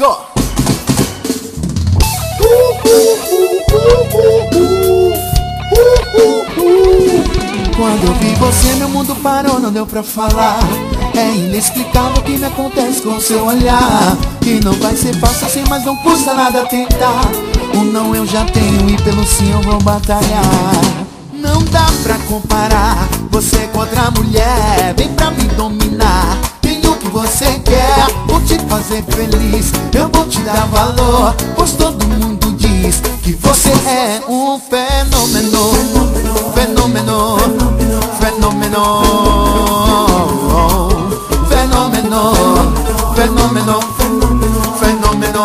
go! Quando eu vi você, meu mundo parou, não deu pra falar. É inexplicável o que me acontece com seu olhar. Que não vai ser fácil assim, mas não custa nada tentar. O não eu já tenho e pelo sim eu vou batalhar. Não dá pra comparar você com outra mulher. Vem pra me dominar. Fazer feliz. Eu vou te dar valor, pois todo mundo diz que você é um fenômeno. Fenômeno, fenômeno, fenômeno, fenômeno, fenômeno.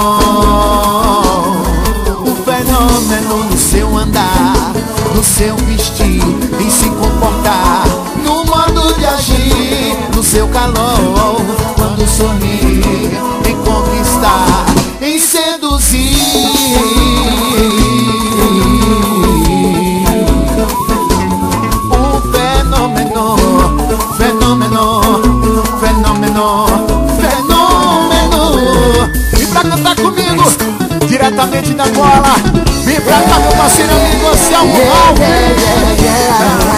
Um fenômeno no seu andar, no seu vestir, em se comportar, no modo de agir, no seu calor, quando sorrir, conquistar, em seduzir. Um fenômeno, fenômeno, fenômeno, fenômeno. E pra cantar comigo, diretamente da bola, vem pra cá meu parceiro amigo Anselmo Alves.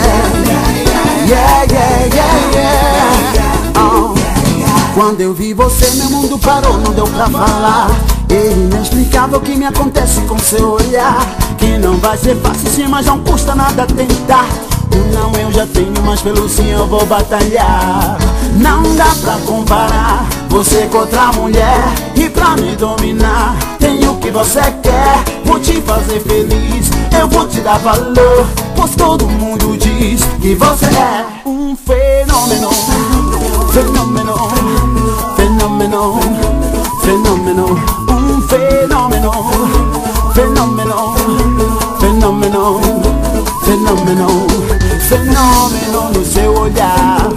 Quando eu vi você, meu mundo parou, não deu pra falar. É inexplicável o que me acontece com seu olhar. Que não vai ser fácil sim, mas não custa nada tentar. O não eu já tenho, mas pelo sim eu vou batalhar. Não dá pra comparar você com outra mulher. E pra me dominar, tenho o que você quer. Vou te fazer feliz, eu vou te dar valor. Pois todo mundo diz que você é um fenômeno. Fenômeno, fenômeno, um fenômeno, fenômeno, fenômeno, fenômeno, fenômeno no seu olhar,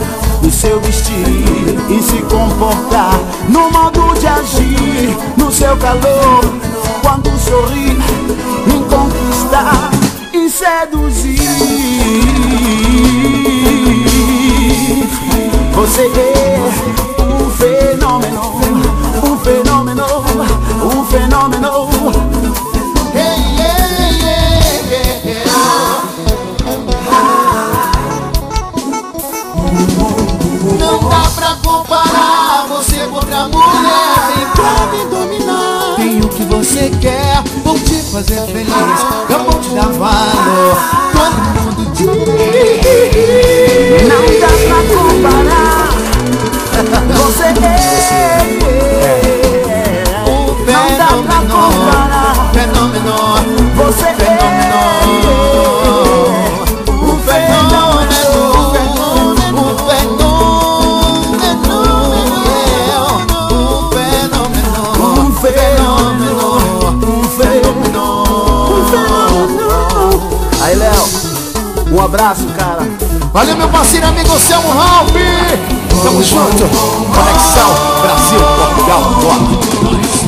no seu vestir e se comportar, no modo de agir, no seu calor, quando sorrir, em conquistar e seduzir. Você é que você quer, vou te fazer feliz Eu vou te dar valor. Todo mundo diz um abraço, cara. Valeu meu parceiro amigo Selmo Ralph. Tamo junto. Conexão Brasil, Portugal, bora